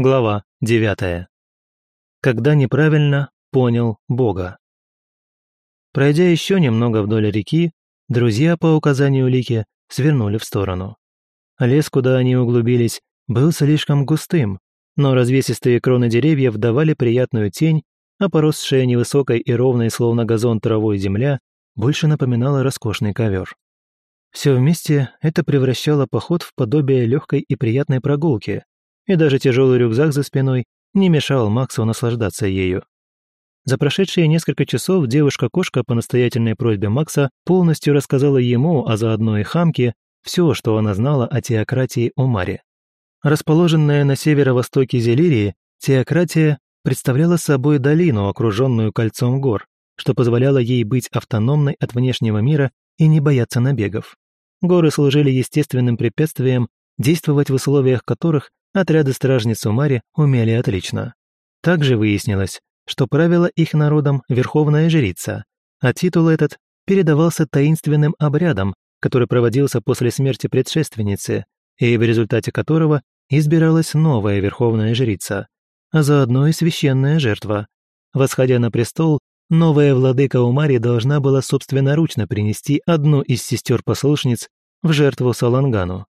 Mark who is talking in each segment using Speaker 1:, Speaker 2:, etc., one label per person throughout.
Speaker 1: Глава 9. Когда неправильно понял Бога. Пройдя еще немного вдоль реки, друзья по указанию Лики свернули в сторону. Лес, куда они углубились, был слишком густым, но развесистые кроны деревьев давали приятную тень, а поросшая невысокой и ровной, словно газон травой земля, больше напоминала роскошный ковер. Все вместе это превращало поход в подобие легкой и приятной прогулки, и даже тяжелый рюкзак за спиной не мешал Максу наслаждаться ею. За прошедшие несколько часов девушка-кошка по настоятельной просьбе Макса полностью рассказала ему, а заодно и хамке, все, что она знала о теократии Омаре. Расположенная на северо-востоке Зелирии, теократия представляла собой долину, окруженную кольцом гор, что позволяло ей быть автономной от внешнего мира и не бояться набегов. Горы служили естественным препятствием, действовать в условиях которых отряды стражниц Умари умели отлично. Также выяснилось, что правила их народом верховная жрица, а титул этот передавался таинственным обрядом, который проводился после смерти предшественницы, и в результате которого избиралась новая верховная жрица, а заодно и священная жертва. Восходя на престол, новая владыка Умари должна была собственноручно принести одну из сестер-послушниц в жертву Салангану.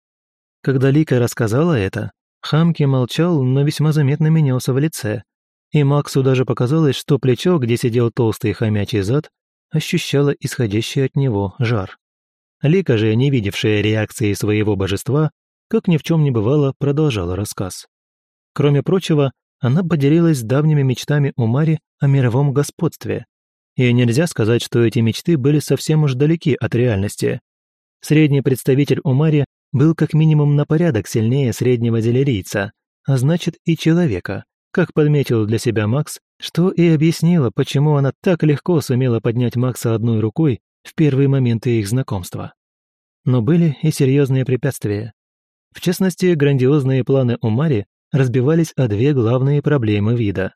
Speaker 1: Когда Лика рассказала это, Хамки молчал, но весьма заметно менялся в лице. И Максу даже показалось, что плечо, где сидел толстый хомячий зад, ощущало исходящий от него жар. Лика же, не видевшая реакции своего божества, как ни в чем не бывало, продолжала рассказ. Кроме прочего, она поделилась давними мечтами у Мари о мировом господстве. И нельзя сказать, что эти мечты были совсем уж далеки от реальности. Средний представитель Умари был как минимум на порядок сильнее среднего делерийца, а значит и человека, как подметил для себя Макс, что и объяснило, почему она так легко сумела поднять Макса одной рукой в первые моменты их знакомства. Но были и серьезные препятствия. В частности, грандиозные планы у Мари разбивались о две главные проблемы вида.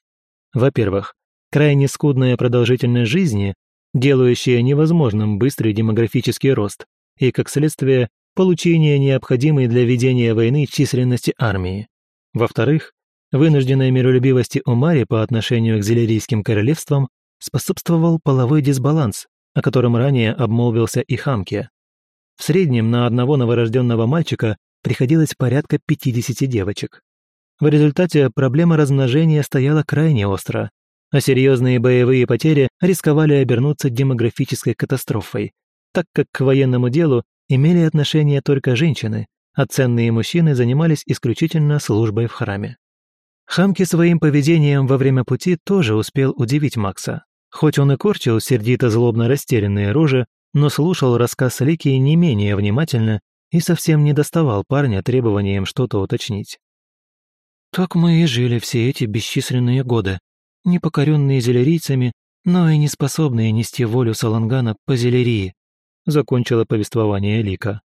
Speaker 1: Во-первых, крайне скудная продолжительность жизни, делающая невозможным быстрый демографический рост, и, как следствие, получение необходимой для ведения войны численности армии. Во-вторых, вынужденной миролюбивости Омари по отношению к зелерийским королевствам способствовал половой дисбаланс, о котором ранее обмолвился и Хамке. В среднем на одного новорожденного мальчика приходилось порядка 50 девочек. В результате проблема размножения стояла крайне остро, а серьезные боевые потери рисковали обернуться демографической катастрофой, так как к военному делу имели отношение только женщины, а ценные мужчины занимались исключительно службой в храме. Хамки своим поведением во время пути тоже успел удивить Макса. Хоть он и корчил сердито-злобно растерянные рожи, но слушал рассказ Лики не менее внимательно и совсем не доставал парня требованием что-то уточнить. «Так мы и жили все эти бесчисленные годы, непокоренные зелерийцами, но и не способные нести волю Салангана по зелерии», закончила повествование Лика.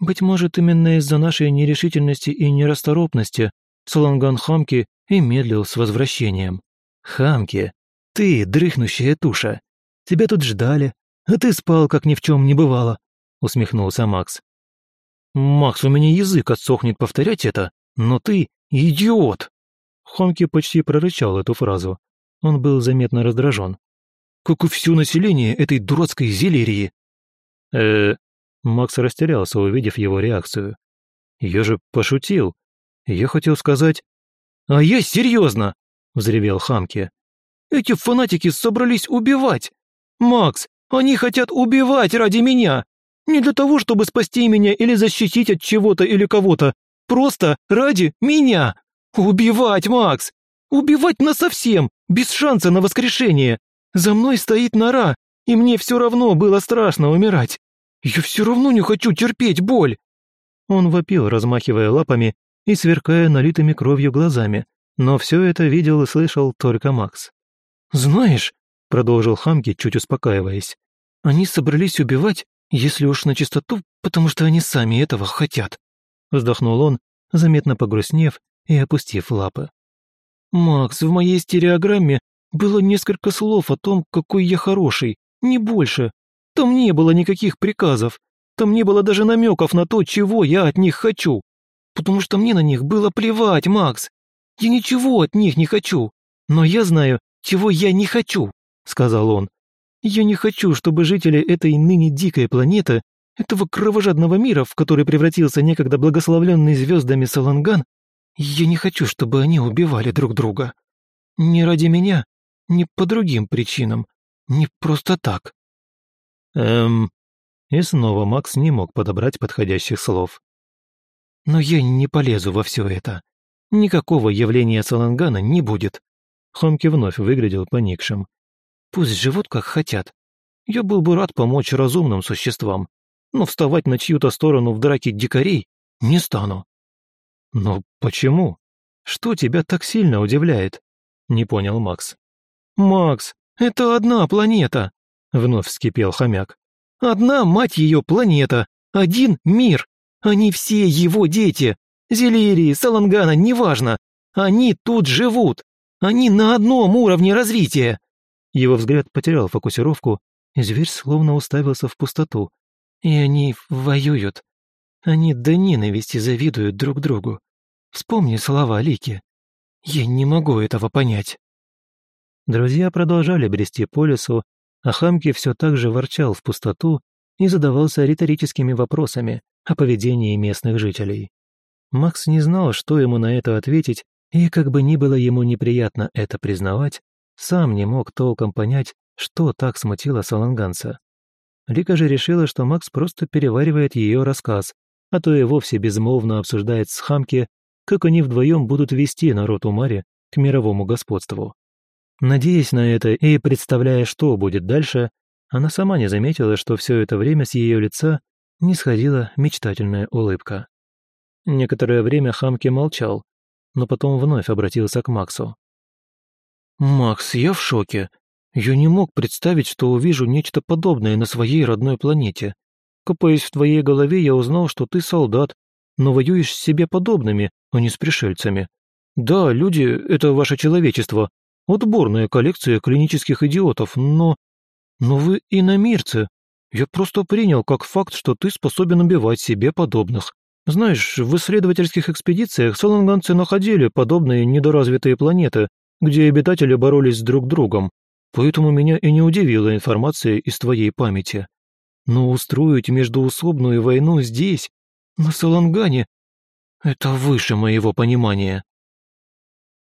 Speaker 1: «Быть может, именно из-за нашей нерешительности и нерасторопности Саланган Хамки и медлил с возвращением. Хамки, ты, дрыхнущая туша, тебя тут ждали, а ты спал, как ни в чем не бывало», усмехнулся Макс. «Макс, у меня язык отсохнет повторять это, но ты идиот!» Хамки почти прорычал эту фразу. Он был заметно раздражен. «Как и все население этой дурацкой зелерии, э Макс растерялся, увидев его реакцию. «Я же пошутил. Я хотел сказать...» «А я серьезно!» — взревел Хамки. «Эти фанатики собрались убивать! Макс, они хотят убивать ради меня! Не для того, чтобы спасти меня или защитить от чего-то или кого-то. Просто ради меня! Убивать, Макс! Убивать насовсем, без шанса на воскрешение! За мной стоит нора, и мне все равно было страшно умирать. «Я все равно не хочу терпеть боль!» Он вопил, размахивая лапами и сверкая налитыми кровью глазами, но все это видел и слышал только Макс. «Знаешь», — продолжил Хамки, чуть успокаиваясь, «они собрались убивать, если уж на чистоту, потому что они сами этого хотят», — вздохнул он, заметно погрустнев и опустив лапы. «Макс, в моей стереограмме было несколько слов о том, какой я хороший, не больше. Там не было никаких приказов. Там не было даже намеков на то, чего я от них хочу. Потому что мне на них было плевать, Макс.
Speaker 2: Я ничего от них не хочу. Но я знаю, чего я не хочу», — сказал он. «Я не хочу, чтобы жители этой ныне дикой планеты, этого кровожадного мира, в который превратился некогда благословленный звездами Саланган, я не хочу, чтобы они убивали друг друга. Не ради меня, не по другим причинам, не просто так».
Speaker 1: «Эм...» И снова Макс не мог подобрать подходящих слов.
Speaker 2: «Но я не полезу во все это. Никакого явления Салангана не будет.
Speaker 1: Хомки вновь выглядел поникшим.
Speaker 2: Пусть живут как хотят. Я был бы рад помочь разумным существам, но вставать на чью-то сторону в драке дикарей не стану.
Speaker 1: Но почему? Что тебя так сильно удивляет? Не понял Макс.
Speaker 2: Макс, это одна планета, вновь вскипел хомяк. Одна, мать ее, планета, один мир. Они все его дети. Зелирии, Салангана, неважно. Они тут живут. Они на одном уровне развития.
Speaker 1: Его взгляд потерял фокусировку, и зверь словно уставился в пустоту.
Speaker 2: И они воюют. Они до ненависти завидуют друг другу. Вспомни слова Лики. Я не могу этого понять.
Speaker 1: Друзья продолжали брести по лесу, а Хамки все так же ворчал в пустоту и задавался риторическими вопросами о поведении местных жителей. Макс не знал, что ему на это ответить, и как бы ни было ему неприятно это признавать, сам не мог толком понять, что так смутило саланганца. Лика же решила, что Макс просто переваривает ее рассказ, а то и вовсе безмолвно обсуждает с Хамки, как они вдвоем будут вести народ Умари к мировому господству. Надеясь на это и представляя, что будет дальше, она сама не заметила, что все это время с ее лица не сходила мечтательная улыбка. Некоторое время Хамки молчал, но потом вновь обратился к Максу.
Speaker 2: «Макс, я в шоке. Я не мог представить, что увижу нечто подобное на своей родной планете. Копаясь в твоей голове, я узнал, что ты солдат, но воюешь с себе подобными, а не с пришельцами. Да, люди — это ваше человечество, отборная коллекция клинических идиотов, но... Но вы иномирцы. Я просто принял как факт, что ты способен убивать себе подобных. Знаешь, в исследовательских экспедициях солонганцы находили подобные недоразвитые планеты, где обитатели боролись с друг другом, поэтому меня и не удивила информация из твоей памяти. Но устроить междуусобную войну здесь, на Солонгане, это выше моего понимания.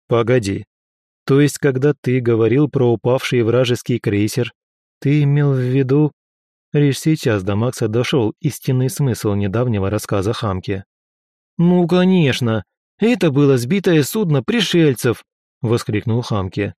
Speaker 1: Погоди. То есть, когда ты говорил про упавший вражеский крейсер, ты имел в виду... Лишь сейчас до Макса дошел истинный смысл недавнего рассказа Хамки.
Speaker 2: «Ну, конечно! Это было сбитое судно пришельцев!» — воскликнул Хамки.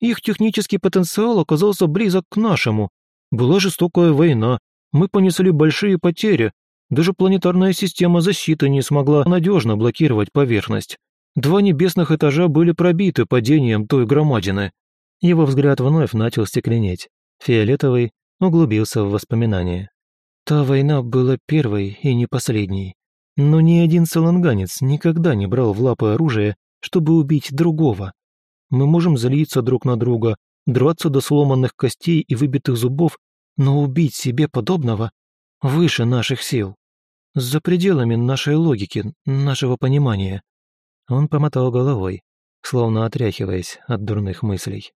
Speaker 2: «Их технический потенциал оказался близок к нашему. Была жестокая война, мы понесли большие потери. Даже планетарная система защиты не смогла надежно блокировать поверхность. Два небесных этажа были пробиты падением той громадины».
Speaker 1: Его взгляд вновь начал стекленеть. Фиолетовый углубился в воспоминания.
Speaker 2: Та война была первой и не последней. Но ни один саланганец никогда не брал в лапы оружие, чтобы убить другого. Мы можем злиться друг на друга, драться до сломанных костей и выбитых зубов, но убить себе подобного выше наших сил. За пределами нашей логики, нашего понимания.
Speaker 1: Он помотал головой, словно отряхиваясь от дурных мыслей.